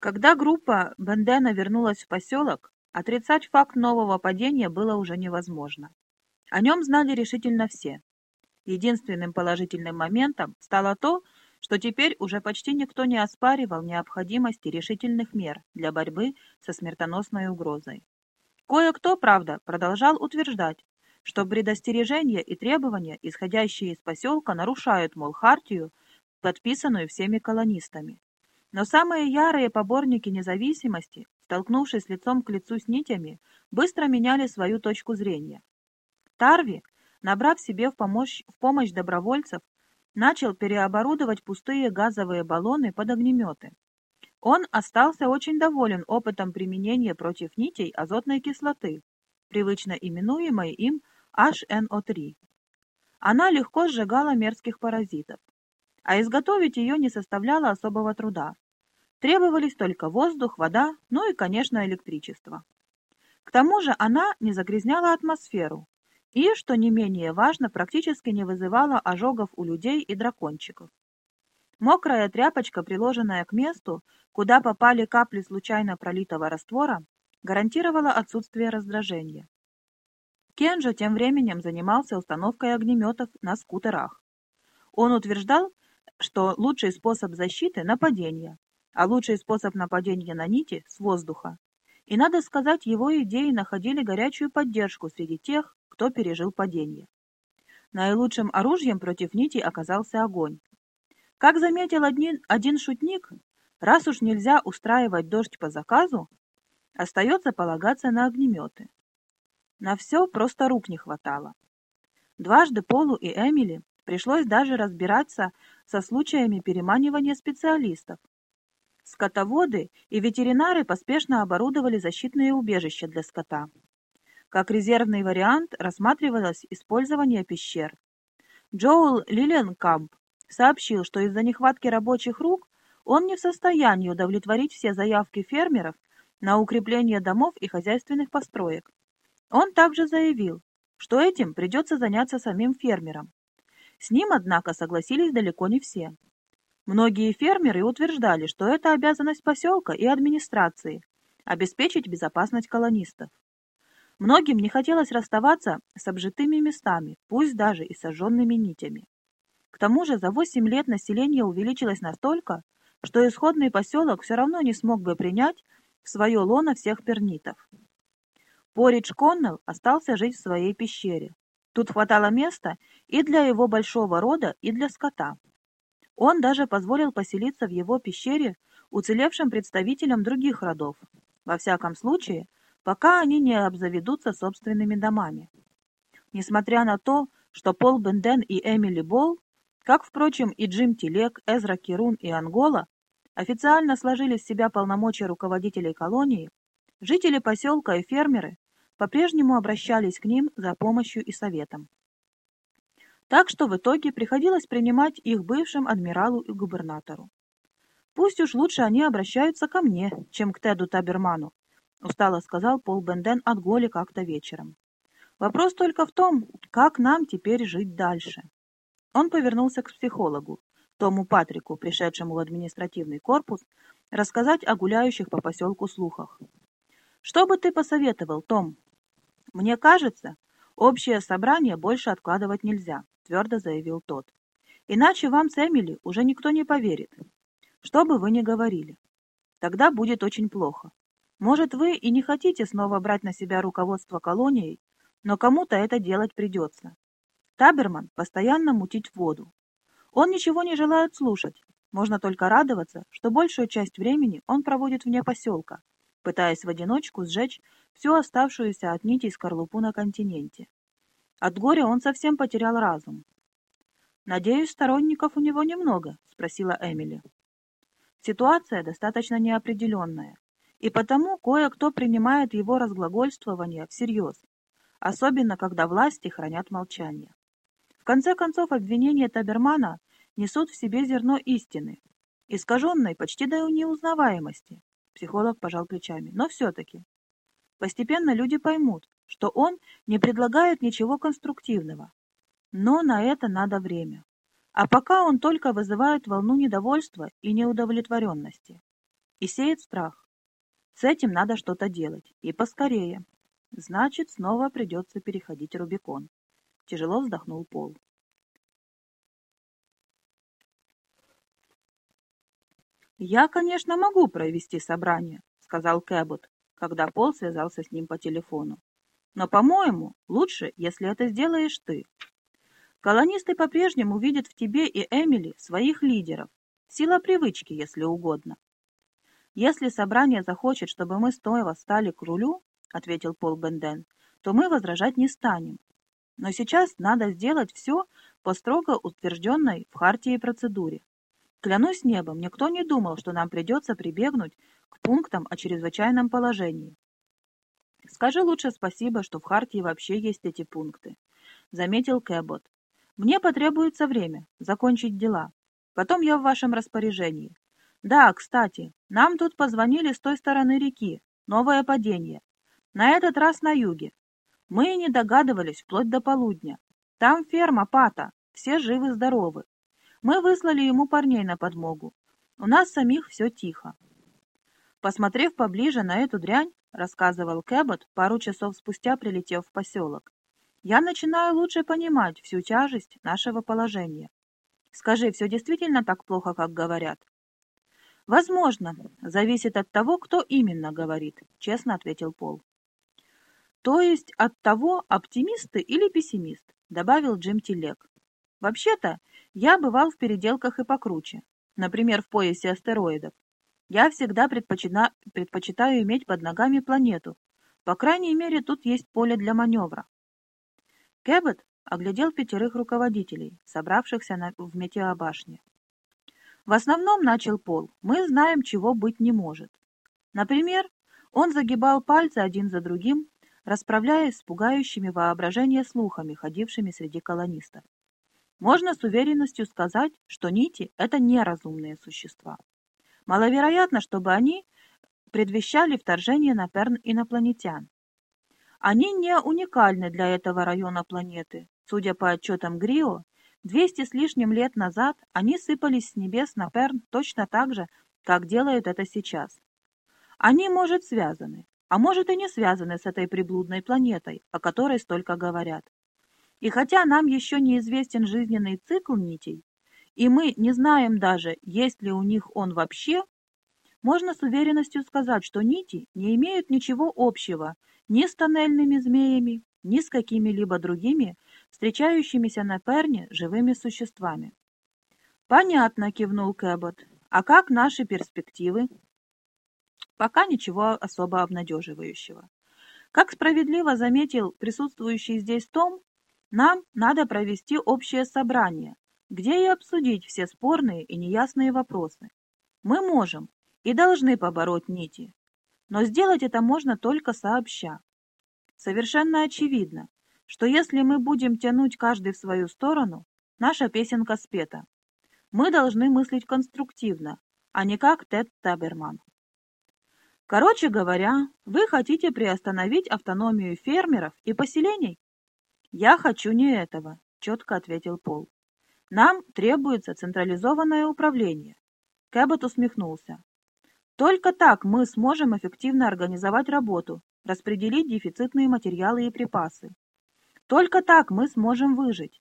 Когда группа Бендена вернулась в поселок, отрицать факт нового падения было уже невозможно. О нем знали решительно все. Единственным положительным моментом стало то, что теперь уже почти никто не оспаривал необходимости решительных мер для борьбы со смертоносной угрозой. Кое-кто, правда, продолжал утверждать, что предостережения и требования, исходящие из поселка, нарушают, мол, хартию, подписанную всеми колонистами. Но самые ярые поборники независимости, столкнувшись лицом к лицу с нитями, быстро меняли свою точку зрения. Тарви, набрав себе в помощь, в помощь добровольцев, начал переоборудовать пустые газовые баллоны под огнеметы. Он остался очень доволен опытом применения против нитей азотной кислоты, привычно именуемой им HNO3. Она легко сжигала мерзких паразитов а изготовить ее не составляло особого труда. Требовались только воздух, вода, ну и, конечно, электричество. К тому же она не загрязняла атмосферу и, что не менее важно, практически не вызывала ожогов у людей и дракончиков. Мокрая тряпочка, приложенная к месту, куда попали капли случайно пролитого раствора, гарантировала отсутствие раздражения. Кенджо тем временем занимался установкой огнеметов на скутерах. Он утверждал, что лучший способ защиты – нападение, а лучший способ нападения на нити – с воздуха. И, надо сказать, его идеи находили горячую поддержку среди тех, кто пережил падение. Наилучшим оружием против нити оказался огонь. Как заметил один, один шутник, раз уж нельзя устраивать дождь по заказу, остается полагаться на огнеметы. На все просто рук не хватало. Дважды Полу и Эмили пришлось даже разбираться со случаями переманивания специалистов. Скотоводы и ветеринары поспешно оборудовали защитные убежища для скота. Как резервный вариант рассматривалось использование пещер. Джоул Лиленкамп сообщил, что из-за нехватки рабочих рук он не в состоянии удовлетворить все заявки фермеров на укрепление домов и хозяйственных построек. Он также заявил, что этим придется заняться самим фермерам. С ним, однако, согласились далеко не все. Многие фермеры утверждали, что это обязанность поселка и администрации – обеспечить безопасность колонистов. Многим не хотелось расставаться с обжитыми местами, пусть даже и сожженными нитями. К тому же за 8 лет население увеличилось настолько, что исходный поселок все равно не смог бы принять в свое лоно всех пернитов. Поридж Коннелл остался жить в своей пещере, Тут хватало места и для его большого рода, и для скота. Он даже позволил поселиться в его пещере уцелевшим представителям других родов, во всяком случае, пока они не обзаведутся собственными домами. Несмотря на то, что Пол Бенден и Эмили Болл, как, впрочем, и Джим Телек, Эзра Кирун и Ангола, официально сложили в себя полномочия руководителей колонии, жители поселка и фермеры по-прежнему обращались к ним за помощью и советом. Так что в итоге приходилось принимать их бывшим адмиралу и губернатору. «Пусть уж лучше они обращаются ко мне, чем к Теду Таберману», устало сказал Пол Бенден от Голи как-то вечером. «Вопрос только в том, как нам теперь жить дальше». Он повернулся к психологу, Тому Патрику, пришедшему в административный корпус, рассказать о гуляющих по поселку слухах. «Что бы ты посоветовал, Том?» «Мне кажется, общее собрание больше откладывать нельзя», — твердо заявил тот. «Иначе вам с Эмили уже никто не поверит. Что бы вы ни говорили. Тогда будет очень плохо. Может, вы и не хотите снова брать на себя руководство колонией, но кому-то это делать придется. Таберман постоянно мутить воду. Он ничего не желает слушать. Можно только радоваться, что большую часть времени он проводит вне поселка, пытаясь в одиночку сжечь всю оставшуюся от нитей скорлупу на континенте. От горя он совсем потерял разум. «Надеюсь, сторонников у него немного?» — спросила Эмили. Ситуация достаточно неопределенная, и потому кое-кто принимает его разглагольствование всерьез, особенно когда власти хранят молчание. В конце концов, обвинения Табермана несут в себе зерно истины, искаженной почти до неузнаваемости, Психолог пожал плечами. Но все-таки. Постепенно люди поймут, что он не предлагает ничего конструктивного. Но на это надо время. А пока он только вызывает волну недовольства и неудовлетворенности. и сеет страх. С этим надо что-то делать, и поскорее. Значит, снова придется переходить Рубикон. Тяжело вздохнул Пол. «Я, конечно, могу провести собрание», — сказал Кэббот, когда Пол связался с ним по телефону. «Но, по-моему, лучше, если это сделаешь ты. Колонисты по-прежнему видят в тебе и Эмили своих лидеров. Сила привычки, если угодно. Если собрание захочет, чтобы мы снова стали к рулю, — ответил Пол Бенден, — то мы возражать не станем. Но сейчас надо сделать все по строго утвержденной в Хартии процедуре. Клянусь небом, никто не думал, что нам придется прибегнуть к пунктам о чрезвычайном положении. Скажи лучше спасибо, что в Хартии вообще есть эти пункты, — заметил Кэббот. Мне потребуется время закончить дела. Потом я в вашем распоряжении. Да, кстати, нам тут позвонили с той стороны реки. Новое падение. На этот раз на юге. Мы и не догадывались вплоть до полудня. Там ферма Пата. Все живы-здоровы. Мы выслали ему парней на подмогу. У нас самих все тихо. Посмотрев поближе на эту дрянь, рассказывал Кэббот, пару часов спустя прилетев в поселок, я начинаю лучше понимать всю тяжесть нашего положения. Скажи, все действительно так плохо, как говорят? Возможно, зависит от того, кто именно говорит, честно ответил Пол. То есть от того, оптимист ты или пессимист, добавил Джим Тилек. Вообще-то, я бывал в переделках и покруче, например, в поясе астероидов. Я всегда предпочитаю, предпочитаю иметь под ногами планету. По крайней мере, тут есть поле для маневра. Кэббет оглядел пятерых руководителей, собравшихся на, в метеобашне. В основном, начал Пол, мы знаем, чего быть не может. Например, он загибал пальцы один за другим, расправляясь с пугающими воображение слухами, ходившими среди колонистов. Можно с уверенностью сказать, что нити — это неразумные существа. Маловероятно, чтобы они предвещали вторжение на Перн инопланетян. Они не уникальны для этого района планеты. Судя по отчетам Грио, 200 с лишним лет назад они сыпались с небес на Перн точно так же, как делают это сейчас. Они, может, связаны, а может и не связаны с этой приблудной планетой, о которой столько говорят. И хотя нам еще неизвестен жизненный цикл нитей, и мы не знаем даже, есть ли у них он вообще, можно с уверенностью сказать, что нити не имеют ничего общего ни с тоннельными змеями, ни с какими-либо другими, встречающимися на Перне живыми существами. «Понятно», — кивнул Кэббот. «А как наши перспективы?» «Пока ничего особо обнадеживающего. Как справедливо заметил присутствующий здесь Том, нам надо провести общее собрание, где и обсудить все спорные и неясные вопросы. Мы можем и должны побороть нити, но сделать это можно только сообща. Совершенно очевидно, что если мы будем тянуть каждый в свою сторону, наша песенка спета. Мы должны мыслить конструктивно, а не как Тед Таберман. Короче говоря, вы хотите приостановить автономию фермеров и поселений? «Я хочу не этого», — четко ответил Пол. «Нам требуется централизованное управление». Кэббот усмехнулся. «Только так мы сможем эффективно организовать работу, распределить дефицитные материалы и припасы. Только так мы сможем выжить.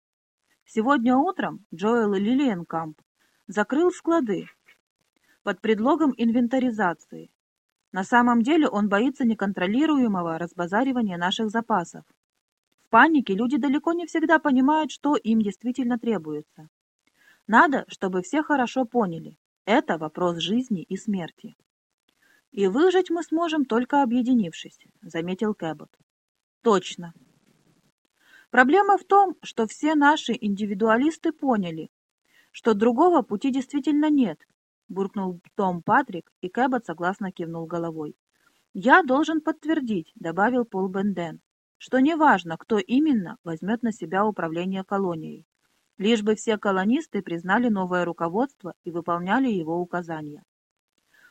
Сегодня утром Джоэл Лилиенкамп закрыл склады под предлогом инвентаризации. На самом деле он боится неконтролируемого разбазаривания наших запасов. В панике люди далеко не всегда понимают, что им действительно требуется. Надо, чтобы все хорошо поняли. Это вопрос жизни и смерти. «И выжить мы сможем, только объединившись», — заметил Кэббот. «Точно. Проблема в том, что все наши индивидуалисты поняли, что другого пути действительно нет», — буркнул Том Патрик, и Кэббот согласно кивнул головой. «Я должен подтвердить», — добавил Пол Бенден, что неважно, кто именно возьмет на себя управление колонией, лишь бы все колонисты признали новое руководство и выполняли его указания.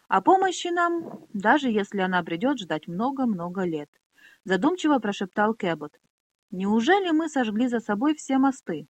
О помощи нам, даже если она придет ждать много-много лет, задумчиво прошептал Кэббот. Неужели мы сожгли за собой все мосты?